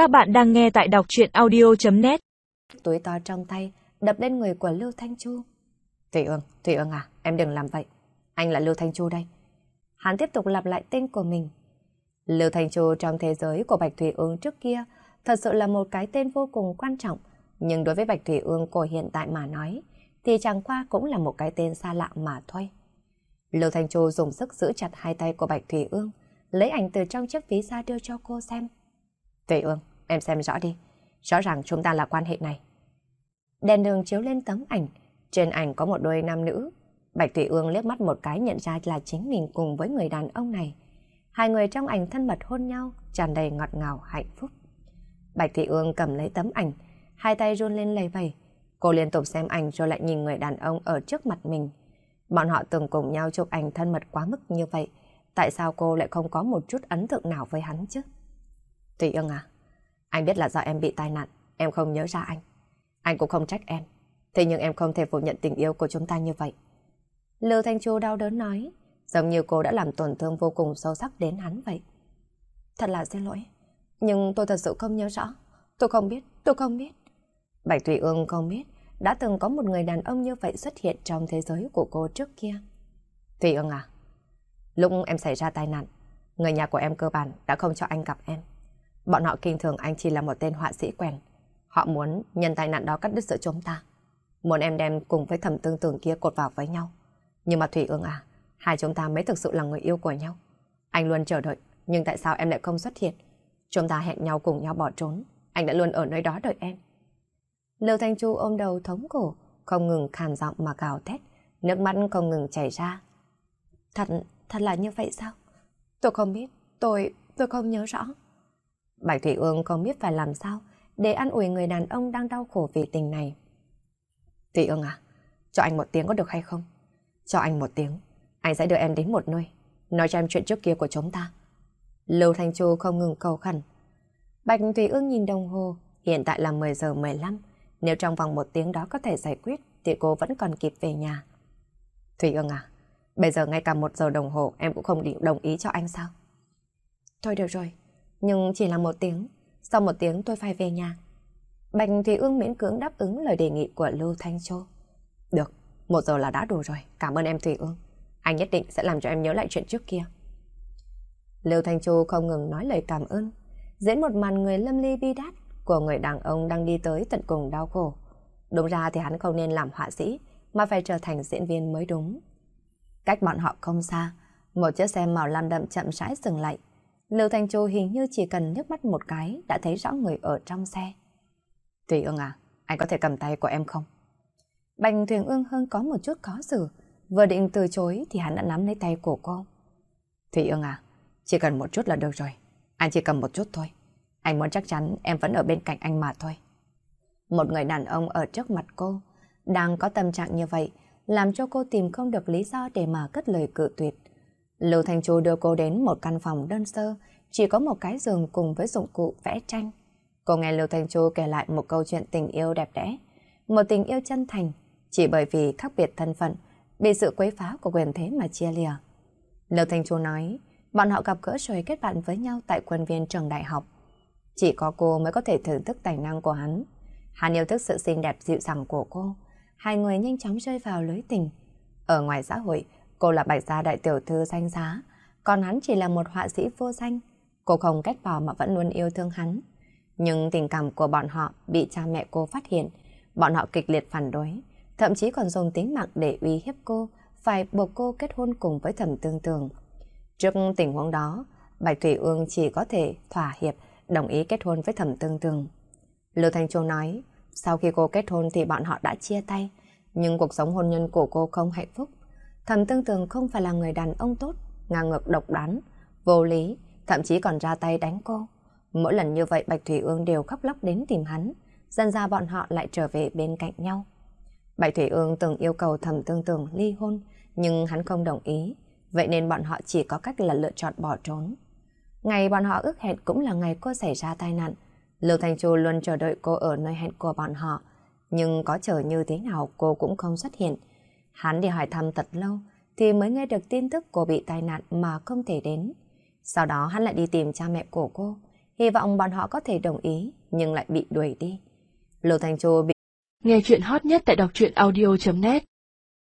Các bạn đang nghe tại đọc chuyện audio.net Túi to trong tay, đập lên người của Lưu Thanh Chu. Thủy ương, Thủy ương à, em đừng làm vậy. Anh là Lưu Thanh Chu đây. Hắn tiếp tục lặp lại tên của mình. Lưu Thanh Chu trong thế giới của Bạch Thủy Ương trước kia thật sự là một cái tên vô cùng quan trọng. Nhưng đối với Bạch Thủy Ương của hiện tại mà nói, thì chẳng qua cũng là một cái tên xa lạ mà thôi. Lưu Thanh Chu dùng sức giữ chặt hai tay của Bạch Thủy Ương, lấy ảnh từ trong chiếc ví ra đưa cho cô xem. Thủy Ương, em xem rõ đi. Rõ ràng chúng ta là quan hệ này. Đèn đường chiếu lên tấm ảnh. Trên ảnh có một đôi nam nữ. Bạch Thủy Ương liếc mắt một cái nhận ra là chính mình cùng với người đàn ông này. Hai người trong ảnh thân mật hôn nhau, tràn đầy ngọt ngào hạnh phúc. Bạch Thị Ương cầm lấy tấm ảnh, hai tay run lên lầy vầy. Cô liên tục xem ảnh rồi lại nhìn người đàn ông ở trước mặt mình. Bọn họ từng cùng nhau chụp ảnh thân mật quá mức như vậy. Tại sao cô lại không có một chút ấn tượng nào với hắn chứ? Thủy Ương à, anh biết là do em bị tai nạn, em không nhớ ra anh. Anh cũng không trách em. Thế nhưng em không thể phủ nhận tình yêu của chúng ta như vậy. Lưu Thanh Chu đau đớn nói, giống như cô đã làm tổn thương vô cùng sâu sắc đến hắn vậy. Thật là xin lỗi, nhưng tôi thật sự không nhớ rõ. Tôi không biết, tôi không biết. Bạch Thủy Ương không biết, đã từng có một người đàn ông như vậy xuất hiện trong thế giới của cô trước kia. Thủy Ương à, lúc em xảy ra tai nạn, người nhà của em cơ bản đã không cho anh gặp em. Bọn họ kinh thường anh chỉ là một tên họa sĩ quen. Họ muốn nhân tai nạn đó cắt đứt giữa chúng ta. Muốn em đem cùng với thẩm tương tưởng kia cột vào với nhau. Nhưng mà Thủy Ương à, hai chúng ta mới thực sự là người yêu của nhau. Anh luôn chờ đợi, nhưng tại sao em lại không xuất hiện? Chúng ta hẹn nhau cùng nhau bỏ trốn. Anh đã luôn ở nơi đó đợi em. Lưu Thanh Chu ôm đầu thống cổ, không ngừng khàn giọng mà gào thét, nước mắt không ngừng chảy ra. Thật, thật là như vậy sao? Tôi không biết, tôi, tôi không nhớ rõ. Bạch Thủy Ương không biết phải làm sao để an ủi người đàn ông đang đau khổ vì tình này. Thủy Ương à, cho anh một tiếng có được hay không? Cho anh một tiếng, anh sẽ đưa em đến một nơi, nói cho em chuyện trước kia của chúng ta. Lưu Thanh Chu không ngừng cầu khẩn. Bạch Thủy Ương nhìn đồng hồ, hiện tại là 10 giờ 15. Nếu trong vòng một tiếng đó có thể giải quyết, thì cô vẫn còn kịp về nhà. Thủy Ương à, bây giờ ngay cả một giờ đồng hồ em cũng không định đồng ý cho anh sao? Thôi được rồi, nhưng chỉ là một tiếng, sau một tiếng tôi phải về nhà. Bạch Thủy Ương miễn cưỡng đáp ứng lời đề nghị của Lưu Thanh Châu. Được, một giờ là đã đủ rồi, cảm ơn em Thủy Ương. Anh nhất định sẽ làm cho em nhớ lại chuyện trước kia. Lưu Thanh Châu không ngừng nói lời cảm ơn, diễn một màn người lâm ly bi đát của người đàn ông đang đi tới tận cùng đau khổ. Đúng ra thì hắn không nên làm họa sĩ, mà phải trở thành diễn viên mới đúng. Cách bọn họ không xa, một chiếc xe màu lam đậm chậm rãi dừng lại. Lưu Thanh Châu hình như chỉ cần nhấc mắt một cái đã thấy rõ người ở trong xe. Thủy ương à, anh có thể cầm tay của em không? Bành Thuyền ương hơn có một chút khó xử, vừa định từ chối thì hắn đã nắm lấy tay của cô. Thủy ương à, chỉ cần một chút là được rồi, anh chỉ cầm một chút thôi. Anh muốn chắc chắn em vẫn ở bên cạnh anh mà thôi. Một người đàn ông ở trước mặt cô, đang có tâm trạng như vậy, làm cho cô tìm không được lý do để mà cất lời cự tuyệt. Lưu Thành Chu đưa cô đến một căn phòng đơn sơ, chỉ có một cái giường cùng với dụng cụ vẽ tranh. Cô nghe Lưu Thành Chu kể lại một câu chuyện tình yêu đẹp đẽ, một tình yêu chân thành, chỉ bởi vì khác biệt thân phận, bị sự quấy phá của quyền thế mà chia lìa. Lưu Thành Chu nói, bọn họ gặp gỡ rồi kết bạn với nhau tại quân viên trường đại học. Chỉ có cô mới có thể thưởng thức tài năng của hắn. Hắn yêu thức sự xinh đẹp dịu dàng của cô. Hai người nhanh chóng rơi vào lưới tình. Ở ngoài xã hội, cô là bạch gia đại tiểu thư danh giá, còn hắn chỉ là một họa sĩ vô danh. Cô không cách bỏ mà vẫn luôn yêu thương hắn. Nhưng tình cảm của bọn họ bị cha mẹ cô phát hiện. Bọn họ kịch liệt phản đối, thậm chí còn dùng tính mạng để uy hiếp cô, phải buộc cô kết hôn cùng với thẩm tương tường. Trước tình huống đó, Bạch Thủy Ương chỉ có thể thỏa hiệp đồng ý kết hôn với thẩm tương tường. Lưu Thanh Châu nói, sau khi cô kết hôn thì bọn họ đã chia tay, nhưng cuộc sống hôn nhân của cô không hạnh phúc. Thẩm tương tường không phải là người đàn ông tốt, ngang ngược độc đoán, vô lý, thậm chí còn ra tay đánh cô. Mỗi lần như vậy Bạch Thủy Ương đều khóc lóc đến tìm hắn, dần ra bọn họ lại trở về bên cạnh nhau. Bạch Thủy Ương từng yêu cầu thẩm tương tường ly hôn, nhưng hắn không đồng ý, vậy nên bọn họ chỉ có cách là lựa chọn bỏ trốn. Ngày bọn họ ước hẹn cũng là ngày cô xảy ra tai nạn. Lưu Thành Chu luôn chờ đợi cô ở nơi hẹn của bọn họ, nhưng có chờ như thế nào cô cũng không xuất hiện. Hắn đi hỏi thăm thật lâu, thì mới nghe được tin tức cô bị tai nạn mà không thể đến. Sau đó hắn lại đi tìm cha mẹ của cô, hy vọng bọn họ có thể đồng ý, nhưng lại bị đuổi đi. Lưu Thanh Châu bị... Nghe chuyện hot nhất tại đọc truyện audio.net